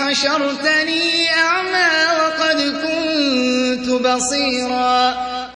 حشرتني أعمى وقد كنت بصيرا.